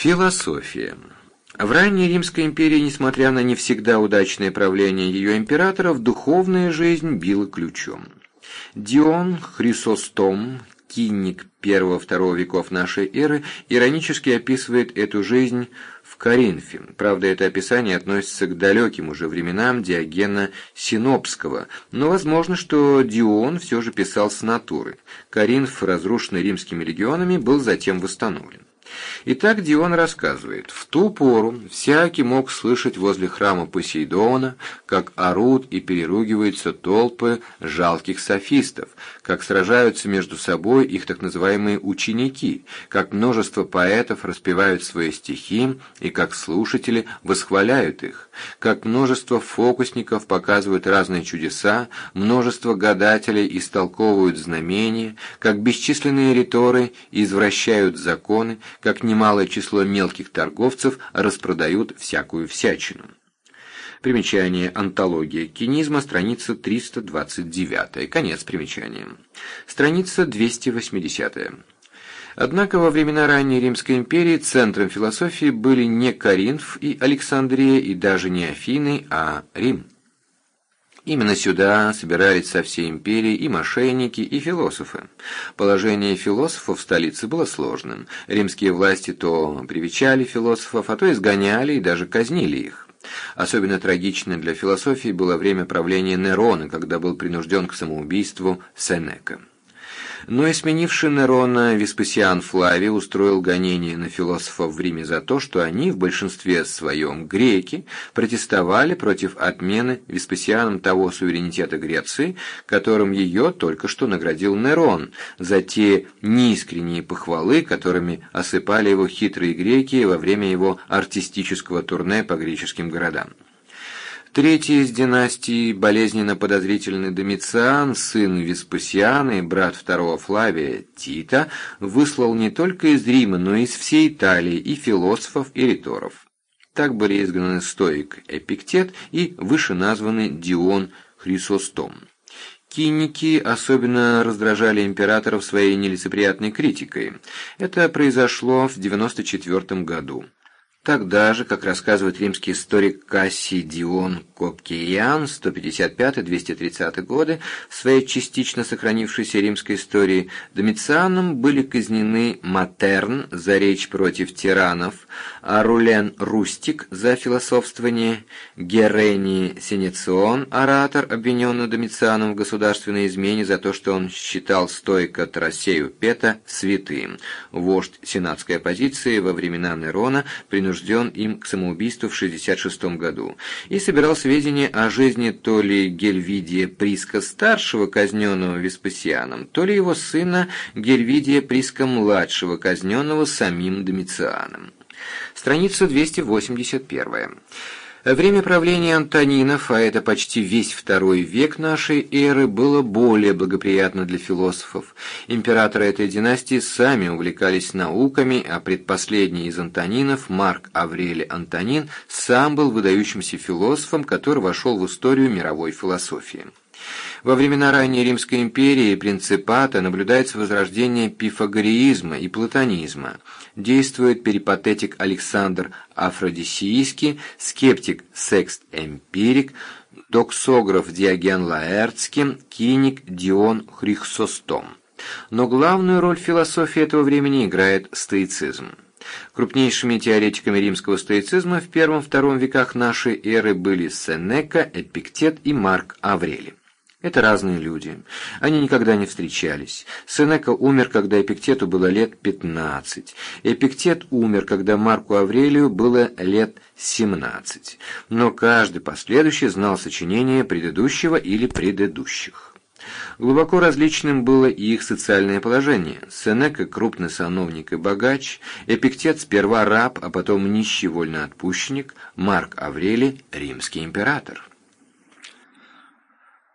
Философия. В ранней Римской империи, несмотря на не всегда удачное правление ее императоров, духовная жизнь била ключом. Дион Хрисостом, кинник первого-второго веков нашей эры, иронически описывает эту жизнь в Коринфе. Правда, это описание относится к далеким уже временам Диогена Синопского, но возможно, что Дион все же писал с натуры. Коринф, разрушенный римскими легионами, был затем восстановлен. Итак, Дион рассказывает, в ту пору всякий мог слышать возле храма Посейдона, как орут и переругиваются толпы жалких софистов, как сражаются между собой их так называемые ученики, как множество поэтов распевают свои стихи и как слушатели восхваляют их, как множество фокусников показывают разные чудеса, множество гадателей истолковывают знамения, как бесчисленные риторы извращают законы, как немалое число мелких торговцев распродают всякую всячину. Примечание «Антология кинизма», страница 329. Конец примечания. Страница 280. Однако во времена ранней Римской империи центром философии были не Коринф и Александрия и даже не Афины, а Рим. Именно сюда собирались со всей империи и мошенники, и философы. Положение философов в столице было сложным. Римские власти то привечали философов, а то изгоняли и даже казнили их. Особенно трагично для философии было время правления Нерона, когда был принужден к самоубийству Сенека. Но и сменивший Нерона Веспасиан Флавий устроил гонение на философов в Риме за то, что они в большинстве своем греки протестовали против отмены Веспасианом того суверенитета Греции, которым ее только что наградил Нерон, за те неискренние похвалы, которыми осыпали его хитрые греки во время его артистического турне по греческим городам. Третий из династии, болезненно подозрительный Домициан, сын Веспасиана и брат второго Флавия Тита, выслал не только из Рима, но и из всей Италии и философов, и риторов. Так были изгнаны стоик Эпиктет и вышеназванный Дион Хрисостом. Кинники особенно раздражали императоров своей нелицеприятной критикой. Это произошло в 94 году. Тогда же, как рассказывает римский историк Кассий Дион Копкиян, 155-230 годы, в своей частично сохранившейся римской истории, Домицианом были казнены Матерн за речь против тиранов, Арулен Рустик за философствование, Герений Сенецион, оратор, обвиненный Домицианом в государственной измене за то, что он считал стойко Тарасею Пета святым, вождь сенатской оппозиции во времена Нерона, принужден принужден им к самоубийству в 66 году, и собирал сведения о жизни то ли Гельвидия Приска-старшего, казненного Веспасианом, то ли его сына Гельвидия Приска-младшего, казненного самим Домицианом. Страница 281. Время правления Антонинов, а это почти весь второй век нашей эры, было более благоприятно для философов. Императоры этой династии сами увлекались науками, а предпоследний из Антонинов, Марк Аврелий Антонин, сам был выдающимся философом, который вошел в историю мировой философии. Во времена ранней Римской империи и принципата наблюдается возрождение пифагореизма и платонизма. Действует перипатетик Александр Афродисийский, скептик Секст Эмпирик, доксограф Диоген Лаэртский, киник Дион Хрихсостом. Но главную роль в философии этого времени играет стоицизм. Крупнейшими теоретиками римского стоицизма в первом-втором веках нашей эры были Сенека, Эпиктет и Марк Аврелий. Это разные люди. Они никогда не встречались. Сенека умер, когда Эпиктету было лет 15. Эпиктет умер, когда Марку Аврелию было лет 17. Но каждый последующий знал сочинение предыдущего или предыдущих. Глубоко различным было и их социальное положение. Сенека – крупный сановник и богач, Эпиктет сперва раб, а потом нищий вольноотпущенник, Марк Аврелий – римский император.